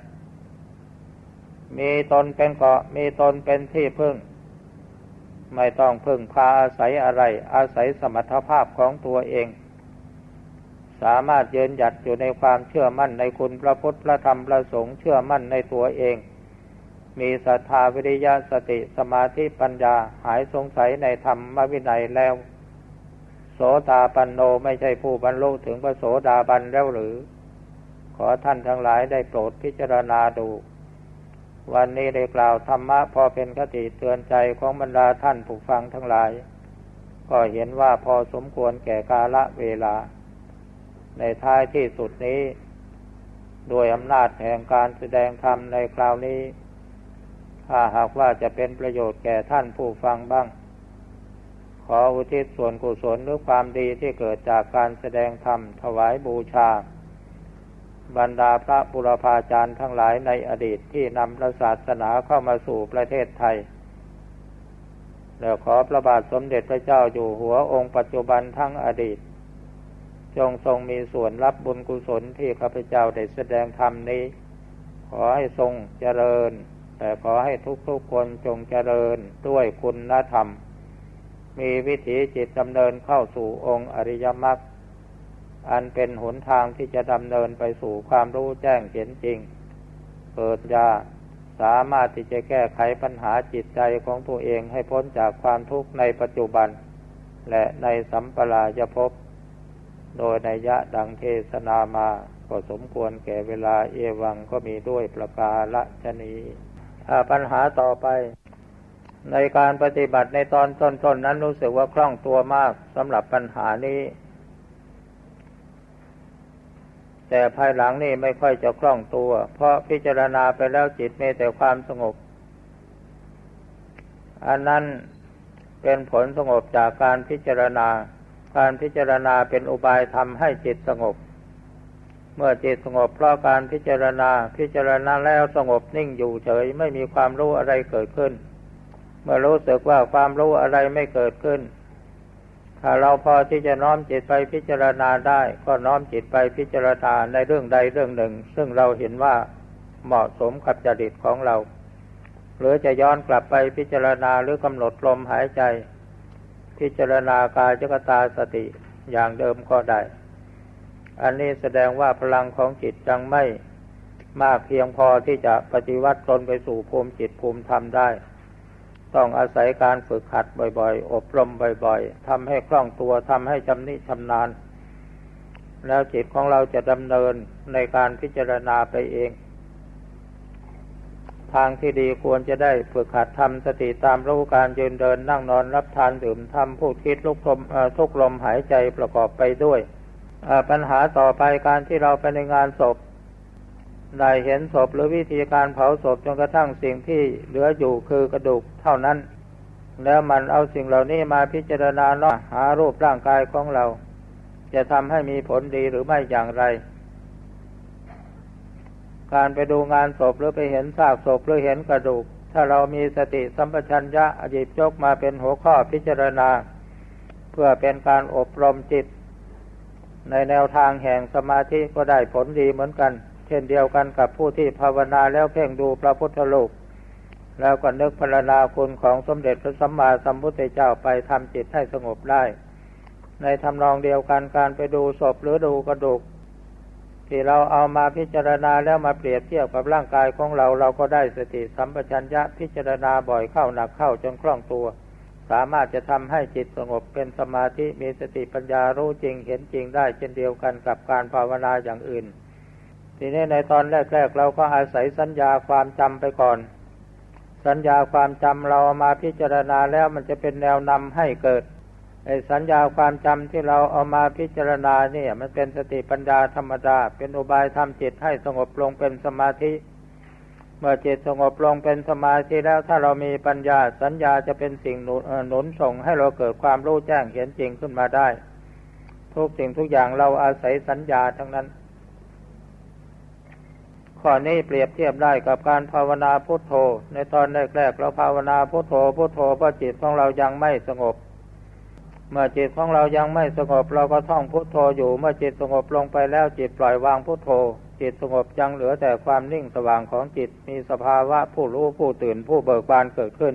มีตนเป็นเกาะมีตนเป็นที่พึ่ง ไม่ต้องพึ่งพาอาศัยอะไร อาศัยสมรรถภาพของตัวเอง สามารถยืนหยัดอยู่ในความเชื่อมั่นในคุณพระพุทธพระธรรมพระสงฆ์เชื่อมั่นในตัวเอง มีศรัทธาวิริยะสติสมาธิปัญญาหายสงสัยในธรรมวินัยแล้ว โสตาปันโนไม่ใช่ผู้บรรลุถึงพระโสดาบันแล้วหรือ ขอท่านทั้งหลายได้โปรดพิจารณาดู วันนี้ได้กล่าวธรรมะพอเป็นคติเตือนใจของบรรดาท่านผู้ฟังทั้งหลาย ก็เห็นว่าพอสมควรแก่กาละเวลา ในท้ายที่สุดนี้ โดยอำนาจแห่งการแสดงธรรมในคราวนี้ ถ้าหากว่าจะเป็นประโยชน์แก่ท่านผู้ฟังบ้าง ขออุทิศส่วนกุศลหรือความดีที่เกิดจากการแสดงธรรมถวายบูชา บรรดาพระบุรพาจารย์ทั้งหลายในอดีตที่นำพระศาสนาเข้ามาสู่ประเทศไทย แล้วขอพระบาทสมเด็จพระเจ้าอยู่หัวองค์ปัจจุบันทั้งอดีต จงทรงมีส่วนรับบุญกุศลที่ข้าพเจ้าได้แสดงธรรมนี้ ขอให้ทรงเจริญ แต่ขอให้ทุกๆคนจงเจริญด้วยคุณธรรม มีวิถีจิตดำเนินเข้าสู่องค์อริยมรรค อันเป็นหนทางที่จะดำเนินไปสู่ความรู้แจ้งเห็นจริง เกิดยาสามารถที่จะแก้ไขปัญหาจิตใจของตัวเองให้พ้นจากความทุกข์ในปัจจุบัน และในสัมปรายภพ โดยในยะดังเทศนามาก็สมควรแก่เวลาเอวังก็มีด้วยประกาละชนีปัญหาต่อไป ในการปฏิบัติในตอนต้นๆนนั้นรู้สึกว่าคล่องตัวมากสำหรับปัญหานี้ แต่ภายหลังนี่ไม่ค่อยจะคล่องตัว เพราะพิจารณาไปแล้วจิตมีแต่ความสงบ อันนั้นเป็นผลสงบจากการพิจารณา การพิจารณาเป็นอุบายทำให้จิตสงบ เมื่อจิตสงบเพราะการพิจารณา พิจารณาแล้วสงบนิ่งอยู่เฉยไม่มีความรู้อะไรเกิดขึ้น เมื่อรู้สึกว่าความรู้อะไรไม่เกิดขึ้น ถ้าเราพอที่จะน้อมจิตไปพิจารณาได้ ก็น้อมจิตไปพิจารณาในเรื่องใดเรื่องหนึ่ง ซึ่งเราเห็นว่าเหมาะสมกับจริตของเรา หรือจะย้อนกลับไปพิจารณาหรือกำหนดลมหายใจ พิจารณากายจกตาสติอย่างเดิมก็ได้ อันนี้แสดงว่าพลังของจิตยังไม่มากเพียงพอที่จะปฏิวัติตนไปสู่ภูมิจิตภูมิธรรมได้ ต้องอาศัยการฝึกหัดบ่อยๆ อบรมบ่อยๆทำให้คล่องตัวทำให้จำนิชำนาญ แล้วจิตของเราจะดำเนินในการพิจารณาไปเอง ทางที่ดีควรจะได้ฝึกหัดทำสติตามรู้การยืนเดินนั่งนอนรับทานดื่มทำพูดคิดลุกลมทุกลมหายใจประกอบไปด้วยปัญหาต่อไปการที่เราไปในงานศพ ได้เห็นศพหรือวิธีการเผาศพจนกระทั่งสิ่งที่เหลืออยู่คือกระดูกเท่านั้น แล้วมันเอาสิ่งเหล่านี้มาพิจารณาเนาะหารูปร่างกายของเรา จะทำให้มีผลดีหรือไม่อย่างไร การไปดูงานศพหรือไปเห็นซากศพหรือเห็นกระดูก ถ้าเรามีสติสัมปชัญญะอจิบยกมาเป็นหัวข้อพิจารณา เพื่อเป็นการอบรมจิต ในแนวทางแห่งสมาธิก็ได้ผลดีเหมือนกัน ช่นเดียวกันกับผู้ที่ภาวนาแล้วเพ่งดูพระพุทธโลกแล้วก็นึกพรณนาคุณของสมเด็จพระสัมมาสัมพุทธเจ้าไปทำจิตให้สงบได้ ในทำนองเดียวกันการไปดูศพหรือดูกระดูก ที่เราเอามาพิจารณาแล้วมาเปรียบเทียบกับร่างกายของเราเราก็ได้สติสัมปชัญญะพิจารณาบ่อยเข้าหนักเข้าจนคล่องตัว สามารถจะทำให้จิตสงบเป็นสมาธิมีสติปัญญารู้จริงเห็นจริงได้เช่นเดียวกันกับการภาวนาอย่างอื่น ทีนี้ในตอนแรกๆเราก็อาศัยสัญญาความจำไปก่อน สัญญาความจำเราเอามาพิจารณาแล้วมันจะเป็นแนวนำให้เกิดไอ้สัญญาความจำที่เราเอามาพิจารณาเนี่ย มันเป็นสติปัญญาธรรมดา เป็นอุบายทำจิตให้สงบลงเป็นสมาธิ เมื่อจิตสงบลงเป็นสมาธิแล้วถ้าเรามีปัญญาสัญญาจะเป็นสิ่งหนุนส่งให้เราเกิดความรู้แจ้งเห็นจริงขึ้นมาได้ ทุกสิ่งทุกอย่างเราอาศัยสัญญาทั้งนั้น ข้อนี้เปรียบเทียบได้กับการภาวนาพุทโธ ในตอนแรกๆเราภาวนาพุทโธพุทโธเพราะจิตของเรายังไม่สงบ เมื่อจิตของเรายังไม่สงบ เราก็ท่องพุทโธอยู่ เมื่อจิตสงบลงไปแล้วจิตปล่อยวางพุทโธ จิตสงบยังเหลือแต่ความนิ่งสว่างของจิตมีสภาวะผู้รู้ผู้ตื่นผู้เบิกบานเกิดขึ้น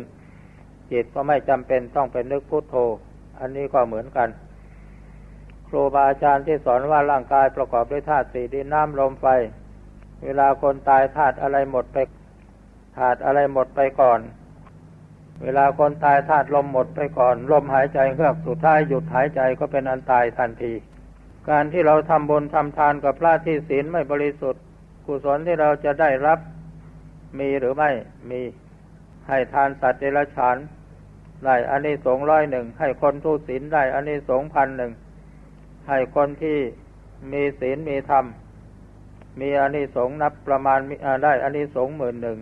จิตก็ไม่จำเป็นต้องเป็นนึกพุทโธ อันนี้ก็เหมือนกัน ครูบาอาจารย์ที่สอนว่าร่างกายประกอบด้วยธาตุสี่ดินน้ำลมไฟ เวลาคนตายธาตุอะไรหมดไปธาตุอะไรหมดไปก่อน เวลาคนตายธาตุลมหมดไปก่อน ลมหายใจเฮือกสุดท้ายหยุดหายใจก็เป็นอันตายทันที การที่เราทำบุญทำทานกับพระที่ศีลไม่บริสุทธิ์ กุศลที่เราจะได้รับมีหรือไม่มีให้ทานสัตว์เดรัจฉานได้อันนี้สงร้อยหนึ่งให้คนทุศีลได้อันนี้สงพันหนึ่งให้คนที่มีศีลมีธรรม มีอนนี้สงนับประมาณได้อนนี้สงหมื่นหนึ่ง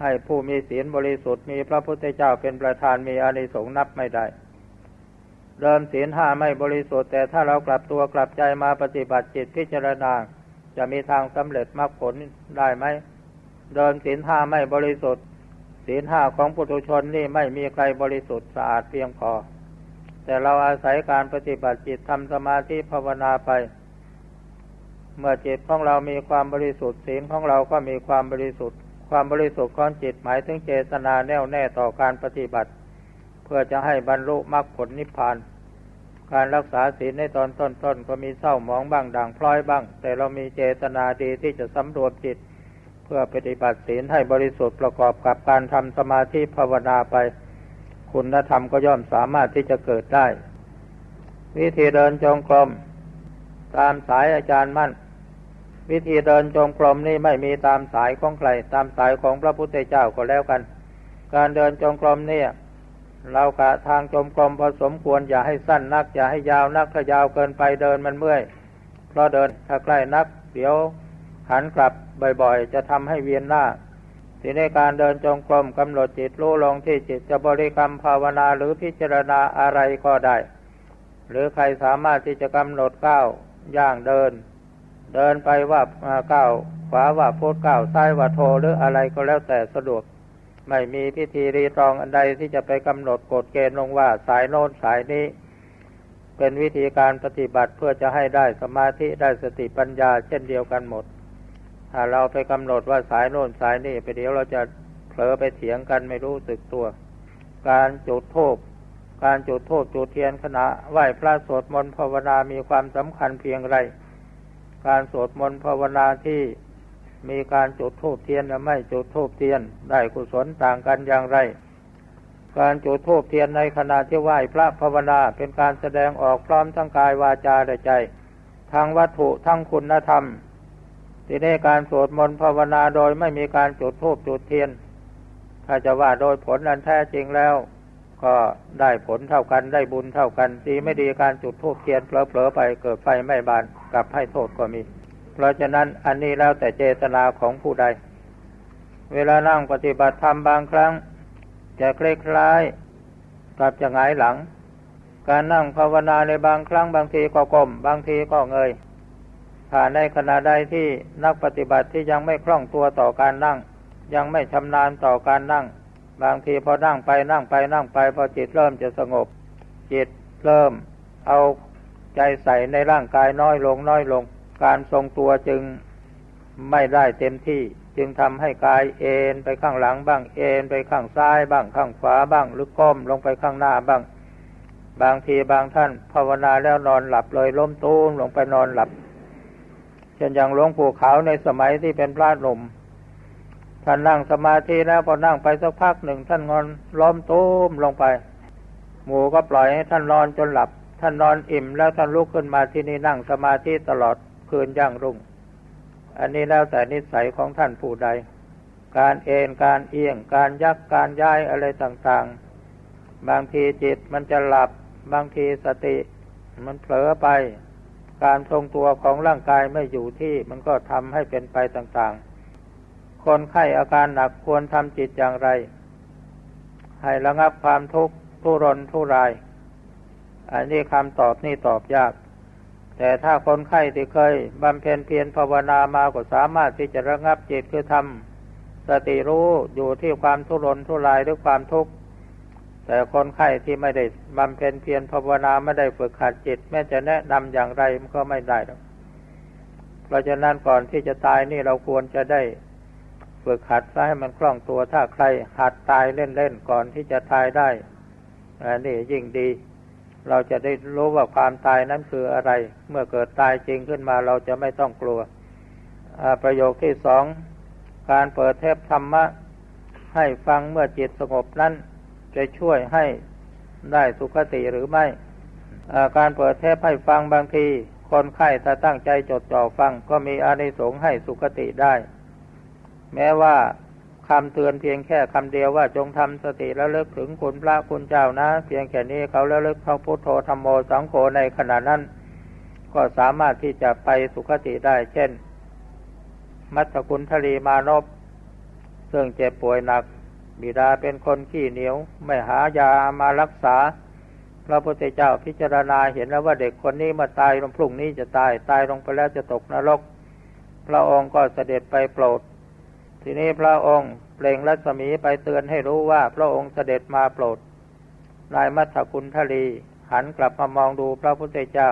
ให้ผู้มีศีลบริสุทธิ์มีพระพุทธเจ้าเป็นประธานมีอานิสงส์นับไม่ได้ เดิมศีลห้าไม่บริสุทธิ์แต่ถ้าเรากลับตัวกลับใจมาปฏิบัติจิตพิจารณาจะมีทางสำเร็จมรรคผลได้ไหมเดิมศีลห้าไม่บริสุทธิ์ศีลห้าของปุถุชนนี่ไม่มีใครบริสุทธิ์สะอาดเพียงพอ แต่เราอาศัยการปฏิบัติจิตทำสมาธิภาวนาไป เมื่อจิตของเรามีความบริสุทธิ์ศีลของเราก็มีความบริสุทธิ์ ความบริสุทธิ์ของจิตหมายถึงเจตนาแน่วแน่ต่อการปฏิบัติ เพื่อจะให้บรรลุมรรคผลนิพพาน การรักษาศีลในตอนต้นๆก็มีเศร้าหมองบ้างด่างพร้อยบ้าง แต่เรามีเจตนาดีที่จะสำรวจจิต เพื่อปฏิบัติศีลให้บริสุทธิ์ประกอบกับการทำสมาธิภาวนาไป คุณธรรมก็ย่อมสามารถที่จะเกิดได้ วิธีเดินจงกรมตามสายอาจารย์มั่น วิธีเดินจงกรมนี่ไม่มีตามสายของใคร ตามสายของพระพุทธเจ้าก็แล้วกัน การเดินจงกรมเนี่ย เรากะทางจงกรมพอสมควรอย่าให้สั้นนัก อย่าให้ยาวนักถ้ายาวเกินไปเดินมันเมื่อย เพราะเดินถ้าใกล้นัก เดี๋ยวหันกลับบ่อยๆ จะทำให้เวียนหน้าทีในการเดินจงกรมกำหนดจิตรู้ลงที่จิตจะบริกรรมภาวนาหรือพิจารณาอะไรก็ได้ หรือใครสามารถที่จะกำหนดก้าวย่างเดิน เดินไปว่าก้าวขวาว่าพุทก้าวซ้ายว่าโทหรืออะไรก็แล้วแต่สะดวก ไม่มีพิธีรีตรองอันใดที่จะไปกำหนดกฎเกณฑ์ลงว่าสายโน้นสายนี้ เป็นวิธีการปฏิบัติเพื่อจะให้ได้สมาธิได้สติปัญญาเช่นเดียวกันหมด ถ้าเราไปกำหนดว่าสายโน้นสายนี้ไปเดี๋ยวเราจะเผลอไปเถียงกันไม่รู้สึกตัว การจุดโทษการจุดโทษจุดเทียนขณะไหว้พระสวดมนต์ภาวนามีความสำคัญเพียงไร การสวดมนต์ภาวนาที่มีการจุดธูปเทียนและไม่จุดธูปเทียนได้กุศลต่างกันอย่างไร การจุดธูปเทียนในขณะที่ไหว้พระภาวนาเป็นการแสดงออกพร้อมทั้งกายวาจาและใจ ทางวัตถุทั้งคุณธรรมที่ในการสวดมนต์ภาวนาโดยไม่มีการจุดธูปจุดเทียน ถ้าจะว่าโดยผลอันแท้จริงแล้ว ก็ได้ผลเท่ากันได้บุญเท่ากันดีไม่ดีการจุดทูบเทียนเผลอๆไปเกิดไฟไม่บานกับให้โทษก็มี เพราะฉะนั้นอันนี้แล้วแต่เจตนาของผู้ใด เวลานั่งปฏิบัติธรรมบางครั้ง จะเคล้ายกับจะหงายหลัง การนั่งภาวนาในบางครั้งบางทีก็ก้มบางทีก็เงยถ้าในขณะใดที่นักปฏิบัติที่ยังไม่คล่องตัวต่อการนั่ง ยังไม่ชำนาญต่อการนั่ง บางทีพอนั่งไปนั่งไปนั่งไป พอจิตเริ่มจะสงบ จิตเริ่มเอาใจใส่ในร่างกายน้อยลงน้อยลง การทรงตัวจึงไม่ได้เต็มที่ จึงทำให้กายเอ็นไปข้างหลังบ้างเอ็นไปข้างซ้ายบ้างข้างขวาบ้าง หรือก้มลงไปข้างหน้าบ้าง บางทีบางท่านภาวนาแล้วนอนหลับเลยล้มตูมลงไปนอนหลับเช่นอย่างหลวงปู่ขาวในสมัยที่เป็นพระหนุ่ม ท่านนั่งสมาธิแล้วพอนั่งไปสักพักหนึ่ง ท่านงอนล้อมตุ้มลงไป หมูก็ปล่อยให้ท่านนอนจนหลับ ท่านนอนอิ่มแล้วท่านลุกขึ้นมาที่นี่นั่งสมาธิตลอดคืนย่างรุ่ง อันนี้แล้วแต่นิสัยของท่านผู้ใด การเอนการเอียง การยักการย้ายอะไรต่างๆ บางทีจิตมันจะหลับบางทีสติมันเผลอไป การทรงตัวของร่างกายไม่อยู่ที่มันก็ทำให้เป็นไปต่างๆ คนไข้อาการหนักควรทำจิตอย่างไร ให้ระงับความทุกข์ทุรนทุราย อันนี้คำตอบนี่ตอบยาก แต่ถ้าคนไข้ที่เคยบำเพ็ญเพียรภาวนามาก็สามารถที่จะระงับจิตคือทำสติรู้อยู่ที่ความทุรนทุรายหรือความทุกข์แต่คนไข้ที่ไม่ได้บำเพ็ญเพียรภาวนาไม่ได้ฝึกขัดจิต แม้จะแนะนำอย่างไรมันก็ไม่ได้หรอกเพราะฉะนั้นก่อนที่จะตายนี่เราควรจะได้ ฝึกหัดซะให้มันคล่องตัวถ้าใครหัดตายเล่นๆก่อนที่จะตายได้อันนี้ยิ่งดี เราจะได้รู้ว่าความตายนั้นคืออะไร เมื่อเกิดตายจริงขึ้นมาเราจะไม่ต้องกลัว ประโยคที่สอง การเปิดเทพธรรมะ ให้ฟังเมื่อจิตสงบนั้น จะช่วยให้ได้สุขติหรือไม่ การเปิดเทพให้ฟังบางที คนไข้ถ้าตั้งใจจดจ่อฟังก็มีอานิสงส์ให้สุขติได้ แม้ว่าคำเตือนเพียงแค่คำเดียวว่าจงทำสติแล้วเลิกถึงคุณพระคุณเจ้านะ เพียงแค่นี้เขาแล้วเลิกเขาพุทโธธรรมโมสังโฆในขณะนั้น ก็สามารถที่จะไปสุขติได้ เช่น มัตคุณทลีมานพซึ่งเจ็บป่วยหนัก บิดาเป็นคนขี้เหนียว ไม่หายามารักษา พระพุทธเจ้าพิจารณาเห็นแล้วว่าเด็กคนนี้มาตายลงพรุ่งนี้จะตายตายลงไปแล้วจะตกนรก พระองค์ก็เสด็จไปโปรด ทีนี้พระองค์เปล่งรัศมีไปเตือนให้รู้ว่าพระองค์เสด็จมาโปรด นายมัทคุณทลีหันกลับมามองดูพระพุทธเจ้า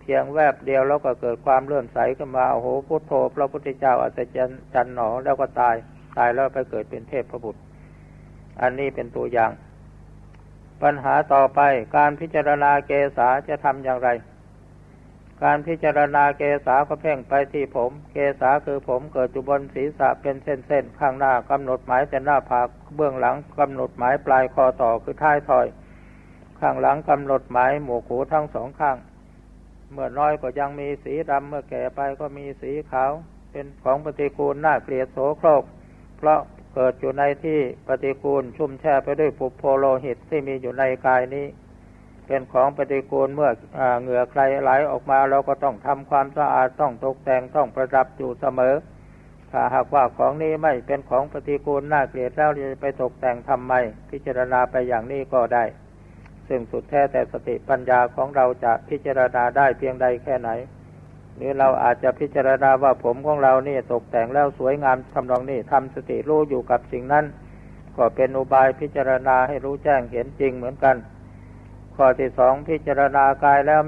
เพียงแวบเดียวแล้วก็เกิดความเลื่อมใสขึ้นมาโอ้โหพุทโธ พระพุทธเจ้าอัศจรรย์จันหนอแล้วก็ตายตายแล้วไปเกิดเป็นเทพพระบุตร อันนี้เป็นตัวอย่าง ปัญหาต่อไปการพิจารณาเกษาจะทำอย่างไร การพิจารณาเกษาก็เพ่งไปที่ผม เกษาคือผมเกิดอยู่บนศีรษะเป็นเส้นๆ ข้างหน้ากำหนดหมายแต่หน้าผากเบื้องหลังกำหนดหมายปลายคอต่อคือท้ายถอย ข้างหลังกำหนดหมายหมวกหูทั้งสองข้าง เมื่อน้อยก็ยังมีสีดำเมื่อแก่ไปก็มีสีขาว เป็นของปฏิกูลน่าเกลียดโสโครก เพราะเกิดอยู่ในที่ปฏิกูลชุ่มแช่ไปด้วยปุโพโลหิตที่มีอยู่ในกายนี้ เป็นของปฏิกูลเมื่ออเหงื่อใครไหลออกมาเราก็ต้องทำความสะอาดต้องตกแต่งต้องประดับอยู่เสมอ ถ้าหากว่าของนี้ไม่เป็นของปฏิกูลน่าเกลียดแล้วจะไปตกแต่งทำไม พิจารณาไปอย่างนี้ก็ได้ ซึ่งสุดแท้แต่สติปัญญาของเราจะพิจารณาได้เพียงใดแค่ไหน หรือเราอาจจะพิจารณาว่าผมของเรานี่ตกแต่งแล้วสวยงามทำนองนี้ทำสติรู้อยู่กับสิ่งนั้น ก็เป็นอุบายพิจารณาให้รู้แจ้งเห็นจริงเหมือนกัน ข้อที่สองพิจารณากายแล้ว